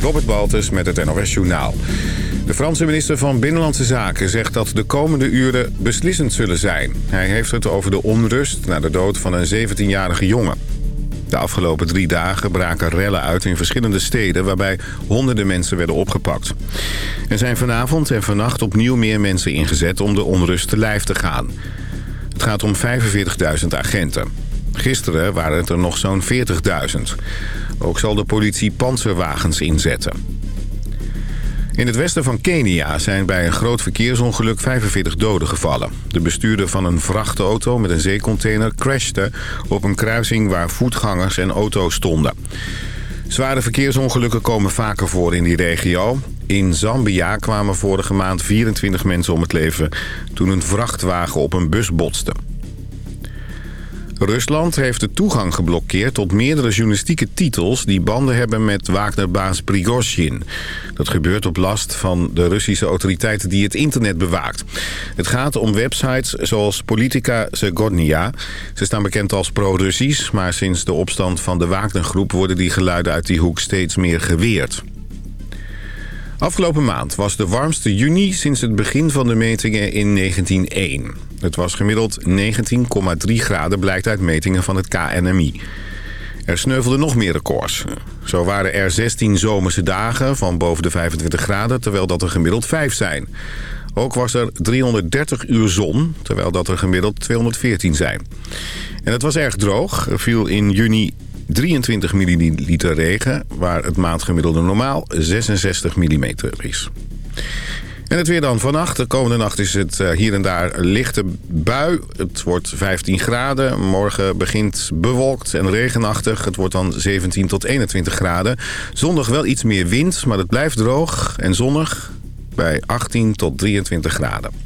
Robert Baltus met het NOS Journaal. De Franse minister van Binnenlandse Zaken zegt dat de komende uren beslissend zullen zijn. Hij heeft het over de onrust na de dood van een 17-jarige jongen. De afgelopen drie dagen braken rellen uit in verschillende steden... waarbij honderden mensen werden opgepakt. Er zijn vanavond en vannacht opnieuw meer mensen ingezet om de onrust te lijf te gaan. Het gaat om 45.000 agenten. Gisteren waren het er nog zo'n 40.000. Ook zal de politie panzerwagens inzetten. In het westen van Kenia zijn bij een groot verkeersongeluk 45 doden gevallen. De bestuurder van een vrachtauto met een zeecontainer crashte op een kruising waar voetgangers en auto's stonden. Zware verkeersongelukken komen vaker voor in die regio. In Zambia kwamen vorige maand 24 mensen om het leven toen een vrachtwagen op een bus botste. Rusland heeft de toegang geblokkeerd tot meerdere journalistieke titels... die banden hebben met Wagnerbaas Prigozhin. Dat gebeurt op last van de Russische autoriteiten die het internet bewaakt. Het gaat om websites zoals Politica Zegornia. Ze staan bekend als pro-Russisch... maar sinds de opstand van de Wagnergroep worden die geluiden uit die hoek steeds meer geweerd. Afgelopen maand was de warmste juni sinds het begin van de metingen in 1901. Het was gemiddeld 19,3 graden, blijkt uit metingen van het KNMI. Er sneuvelden nog meer records. Zo waren er 16 zomerse dagen van boven de 25 graden, terwijl dat er gemiddeld 5 zijn. Ook was er 330 uur zon, terwijl dat er gemiddeld 214 zijn. En het was erg droog. Er viel in juni 23 milliliter regen, waar het maandgemiddelde normaal 66 mm is. En het weer dan vannacht. De komende nacht is het eh, hier en daar lichte bui. Het wordt 15 graden. Morgen begint bewolkt en regenachtig. Het wordt dan 17 tot 21 graden. Zondag wel iets meer wind, maar het blijft droog en zonnig bij 18 tot 23 graden.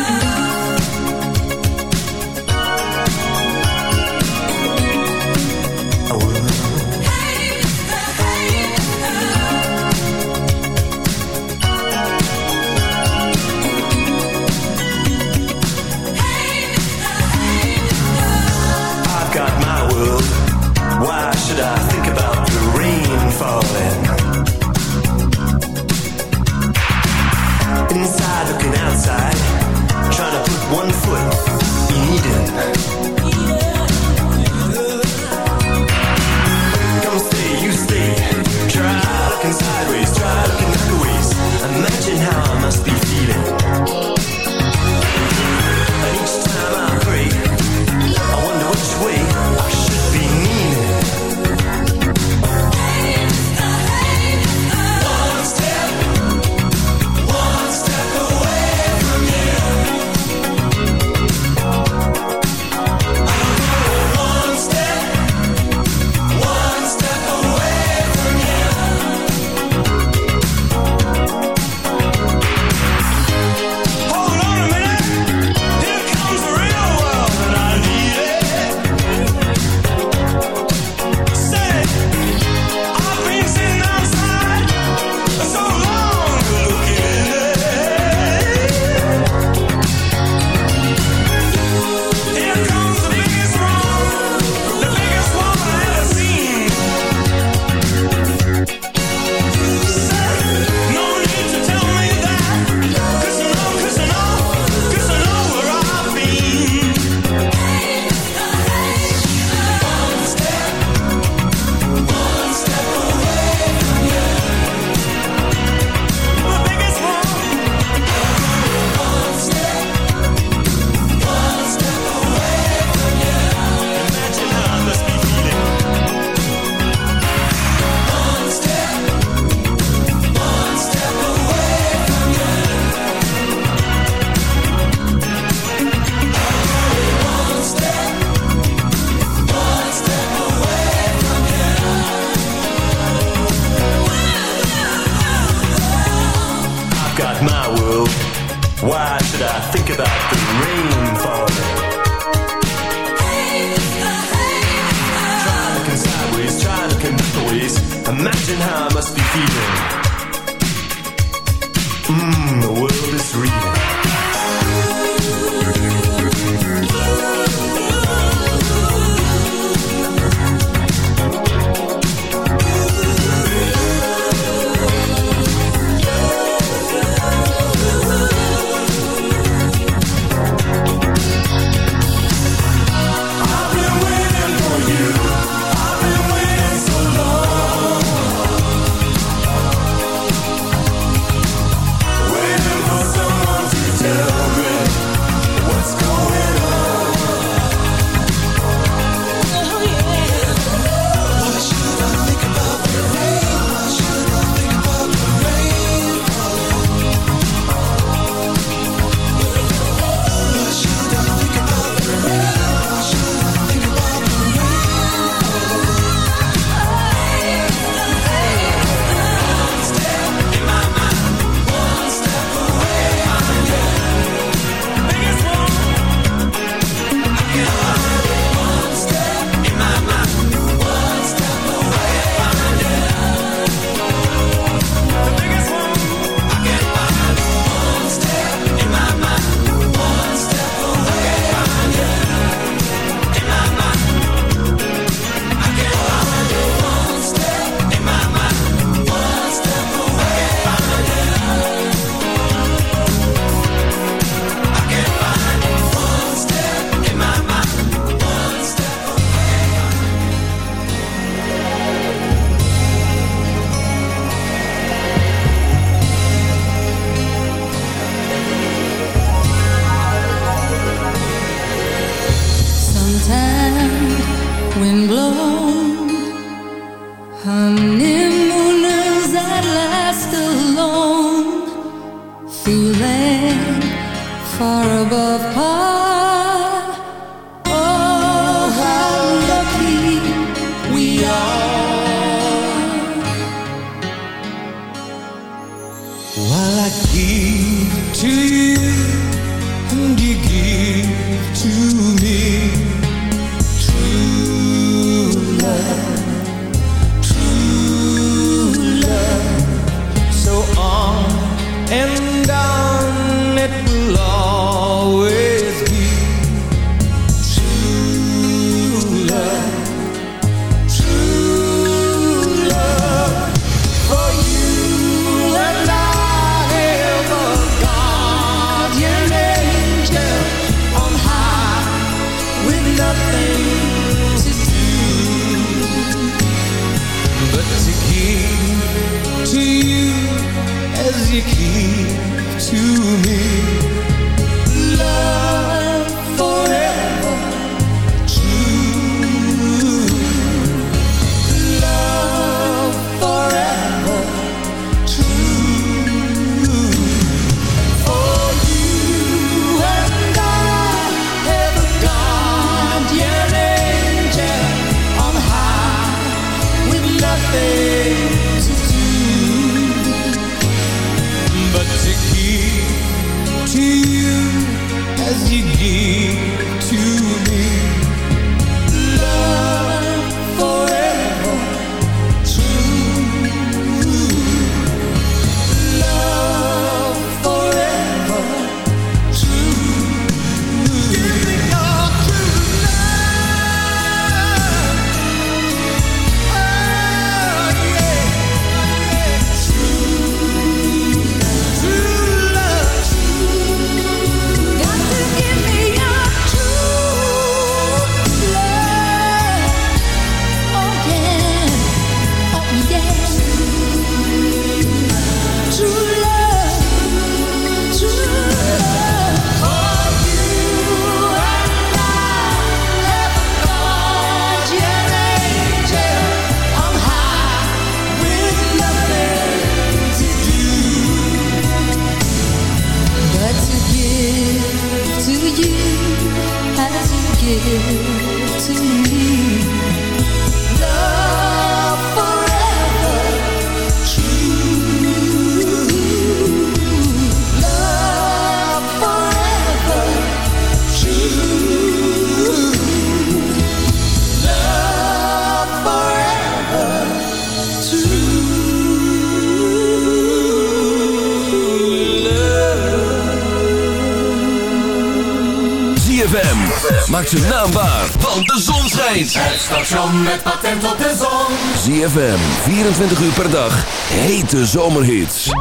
Zijn naam waar, want de zon schijnt. Het station met patent op de zon. ZFM, 24 uur per dag. Hete zomerhits. I've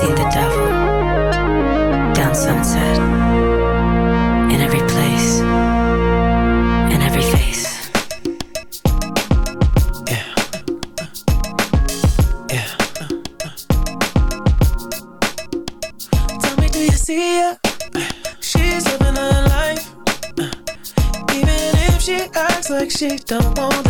seen the devil down sunset acts like she don't want the limelight.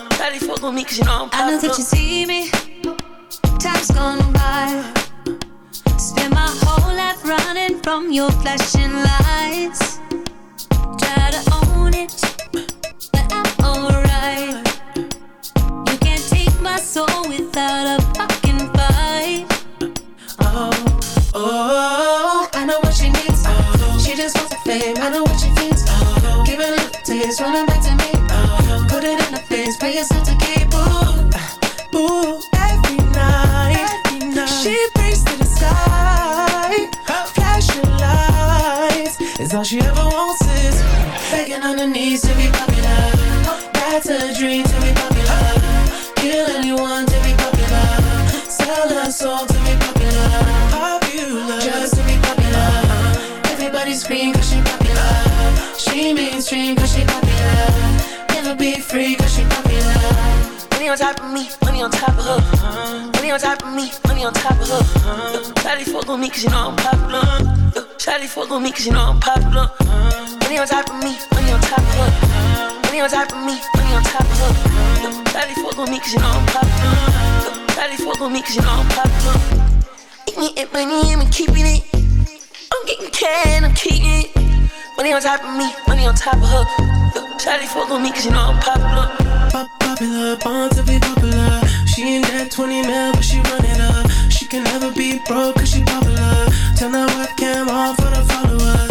Daddy fuck with me cause you know I'm I know that you see me. Time's gone by. Spend my whole life running from your flashing lights. Try to own it, but I'm alright. You can't take my soul without a fucking fight. Oh, oh, I know what she needs. Oh, she just wants the fame. I know what she thinks. Oh, give it a running back to me. Put it in the yourself to keep. Ooh, ooh, every night, every night. She prays to the sky, flashing lights. Is all she ever wants is begging on her knees to be popular. That's a dream to be popular. Kill anyone to be popular. Sell her soul to be popular. Popular, just to be popular. Everybody scream cause she popular. She mainstream cause she popular. Never be free cause she popular. Money on top of me, money on top of her. Money on top of me, money on top of her. Daddy fuck with me cause you know I'm popular. Daddy fuck with me cause you know I'm popular. Money on top of me, money on top of her. Money on top of me, money on top of her. Daddy fuck with me cause you know I'm popular. Daddy fuck with me cause you know I'm popular. Eat me and money and I'm keeping it. I'm getting can, I'm keeping it. Money on top of me, money on top of her. Shawty fuck with me cause you know I'm popular. Pop popular, born to be popular. She ain't that 20 mil, but she run it up. She can never be broke cause she popular. Turn that webcam on for the followers.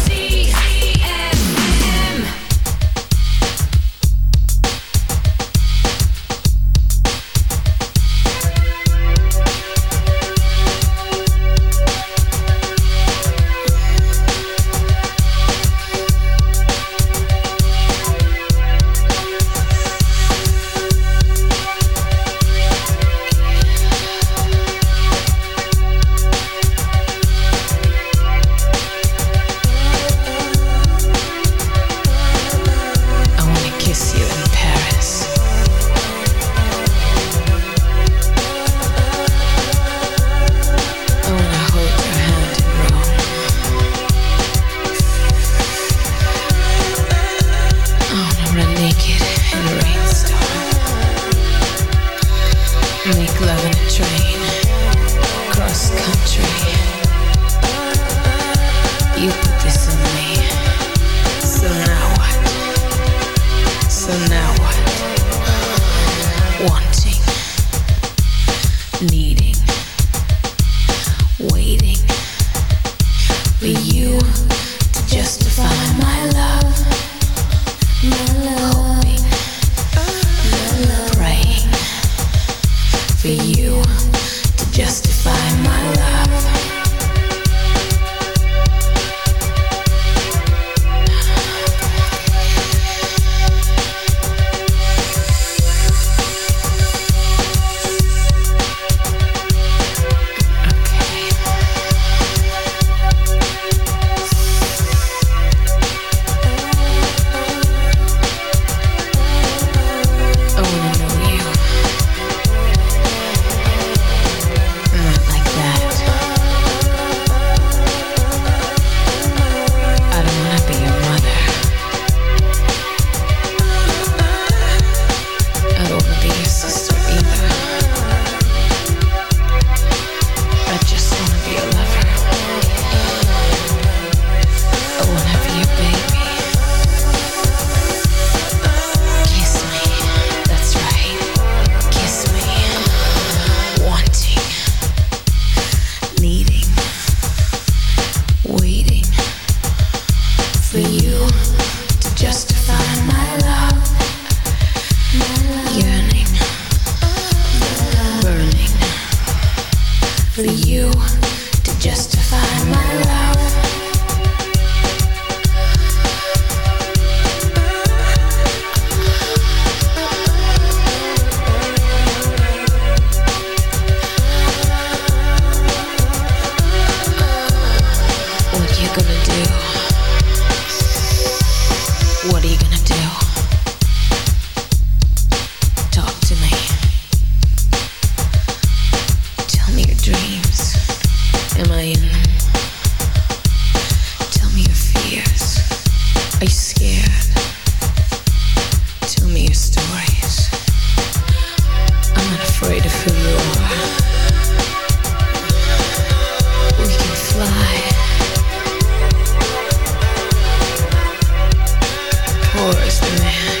forest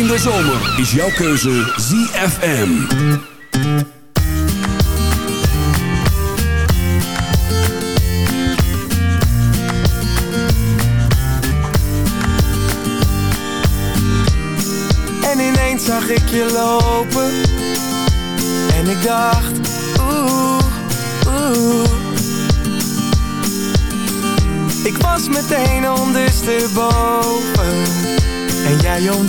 In de zomer is jouw keuze ZFM. En ineens zag ik je lopen. En ik dacht Oeh, oeh. Ik was meteen ondersteboven. En jij hoek,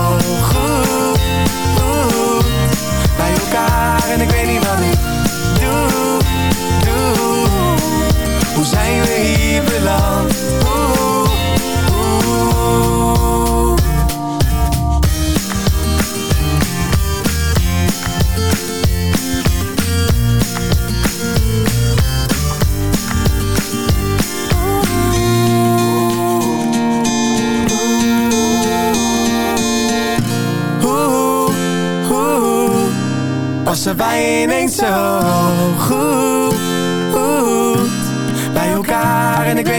zijn we hier beland. Je ineens zo goed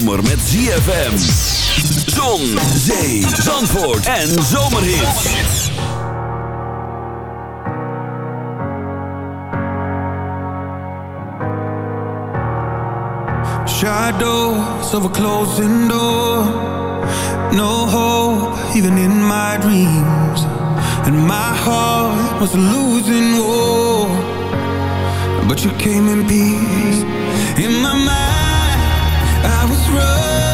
zomer met ZFM. Zon, zee, zandvoort en zomerhit. Shadows of a closing door No hope even in my dreams And my heart was losing war But you came in peace I was wrong.